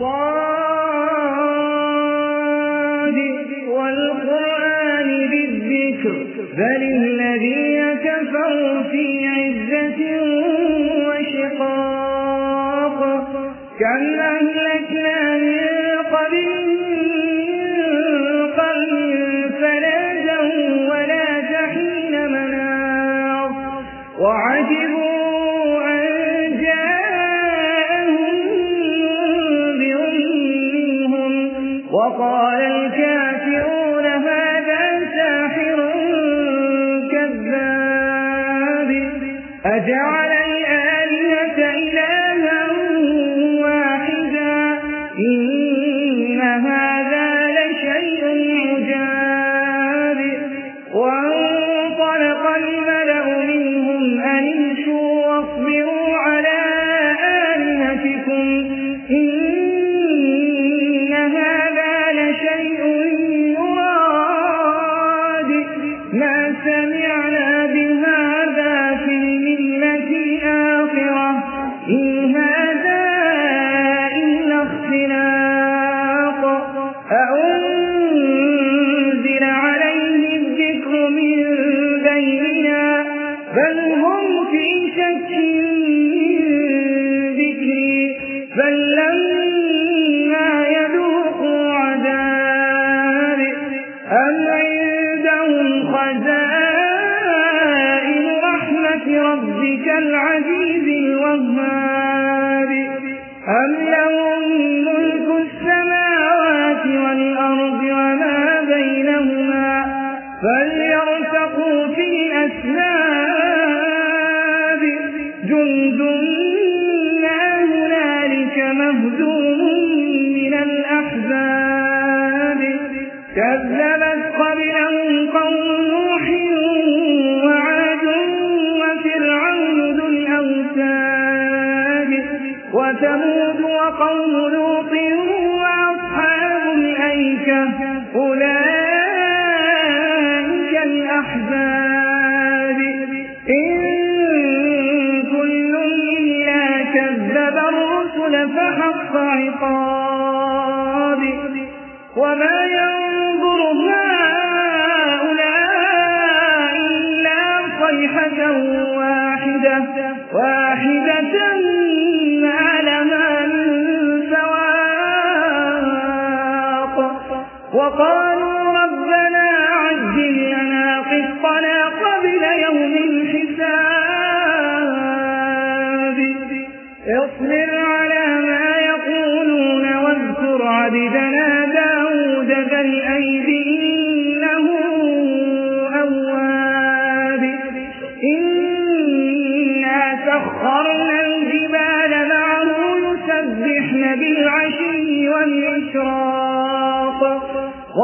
صاد والقرآن بالذكر. بل الذين كفروا في عزة وشقاق. كم أهلكنا وقال الكافرون هذا ربك العزيز الوهاب أم لهم وثمود وقوم لوط وأصحاب الأيكة أولئك الأحزاب إن كل إلا كذب الرسل فحق عقابي وما ينظر هؤلاء إلا صيحة واحدة واحدة وقالوا ربنا عجل لنا قسطنا قبل يوم الحساب. اصبر على ما يقولون واذكر عبدنا داود ذا الأيد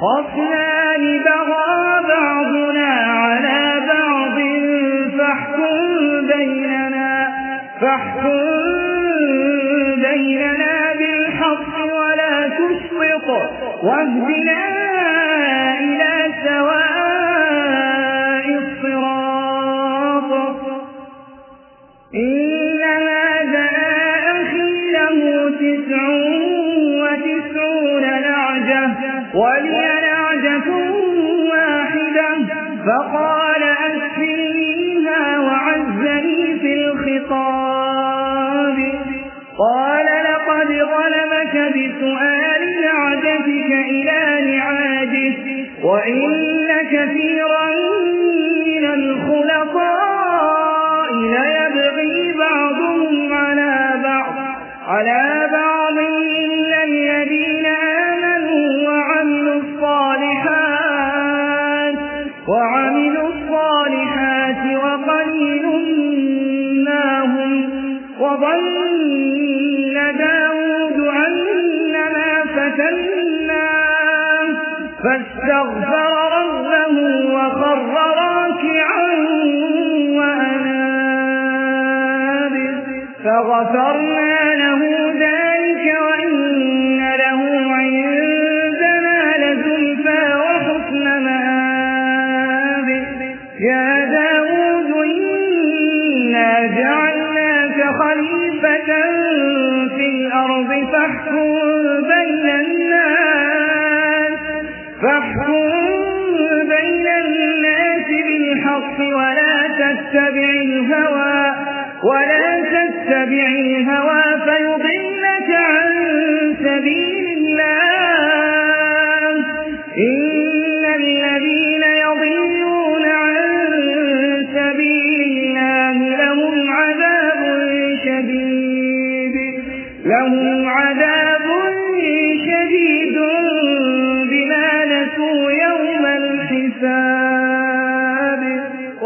خفنان بغى بعضنا على بعض فاحكم بيننا فاحكم بيننا بالحق ولا تشوط واهدنا بسؤال نعجتك إلى نعاجه وإن كثيرا من الخلطاء ليبغي بعضهم على بعض على بعض فاستغفر ربه وخر راكعا وأناب فغفرنا له ذلك فاحكم بين الناس بالحق ولا تتبع الهوى ولا تتبع الهوى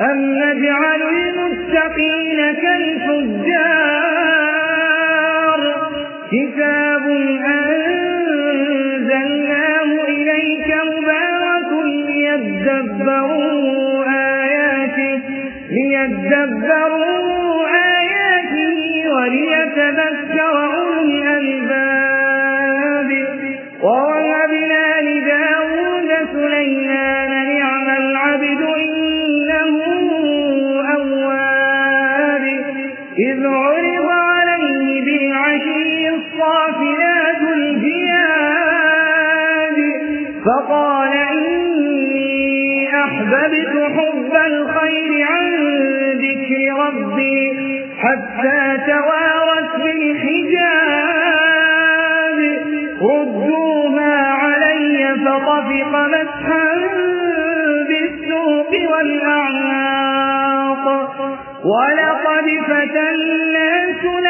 أم نجعل المتقين كالفجار كتاب أنزلناه إليك مبارك ليدبروا آياته ليدبروا حتى توارت بالحجاب. ردوها علي فطفق مسحا بالسوق والأعناق. ولقد فتنا سليمان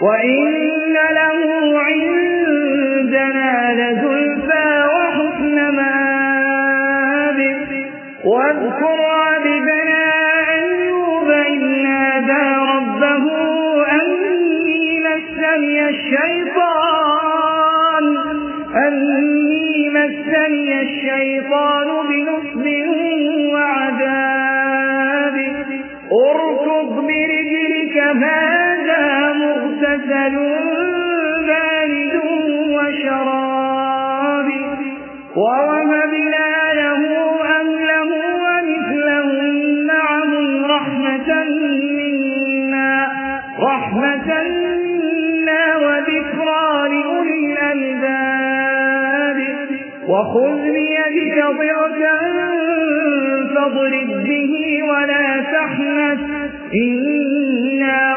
وإن له عندنا لزلفى وحسن مآب. واذكر مغتسل بارد وشراب ووهبنا له أهله ومثلهم معهم رحمة منا رحمة منا وذكرى لأولي الألباب. وخذ بيدك ضغثا فاضرب به ولا تحنث إنا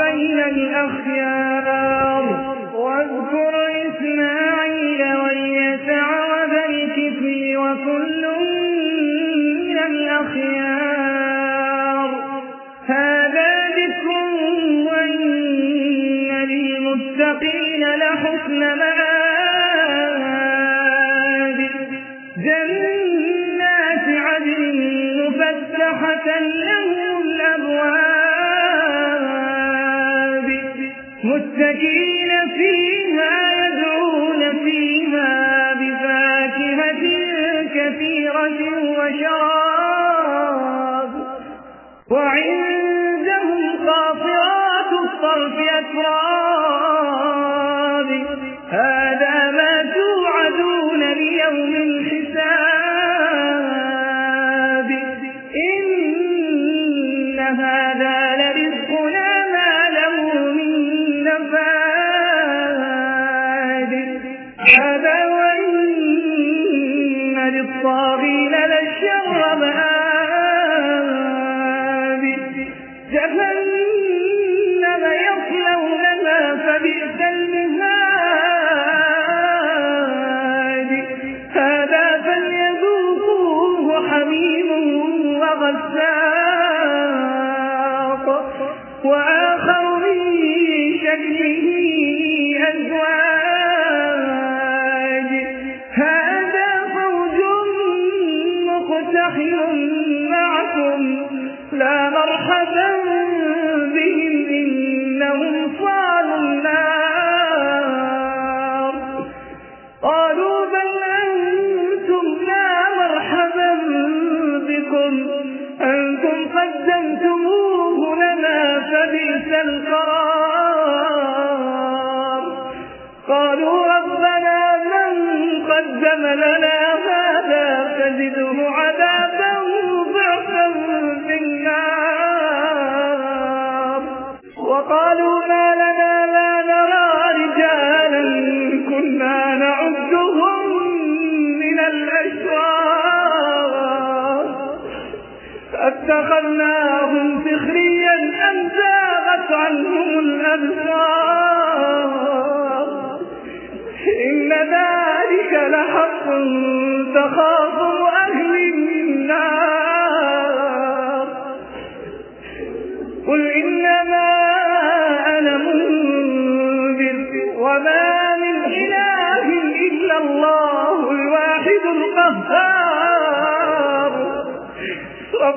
المصطفين الأخيار. واذكر إسماعيل واليسع متكئين فيها يدعون فيها. فزده عذابا ضعفا في النار. وقالوا ما لنا لا نرى رجالا كنا نعدهم من الأشرار. أتخذناهم سخريا أم زاغت عنهم الأبصار؟ إن ذلك لحق تخاصم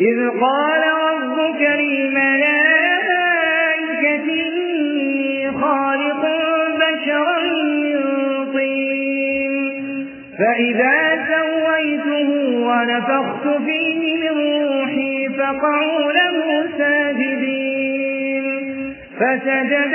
إذ قال ربك للملائكة خالق بشرا من طين. فإذا سويته ونفخت فيه من روحي فقعوا له ساجدين. فسجد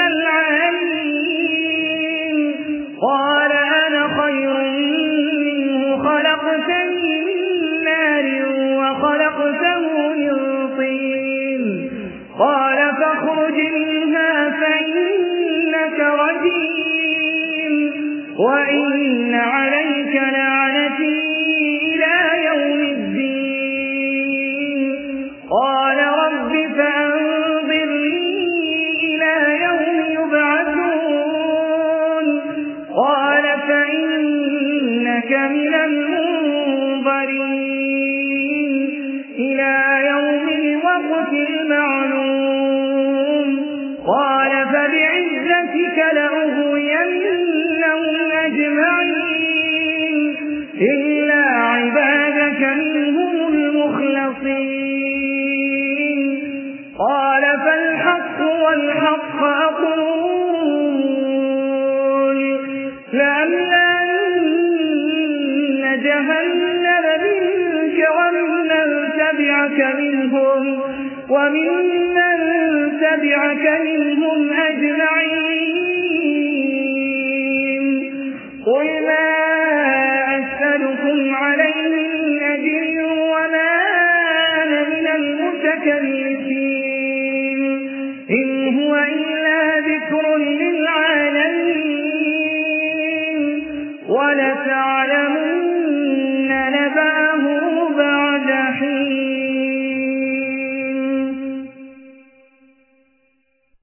وإن عليك لعنتي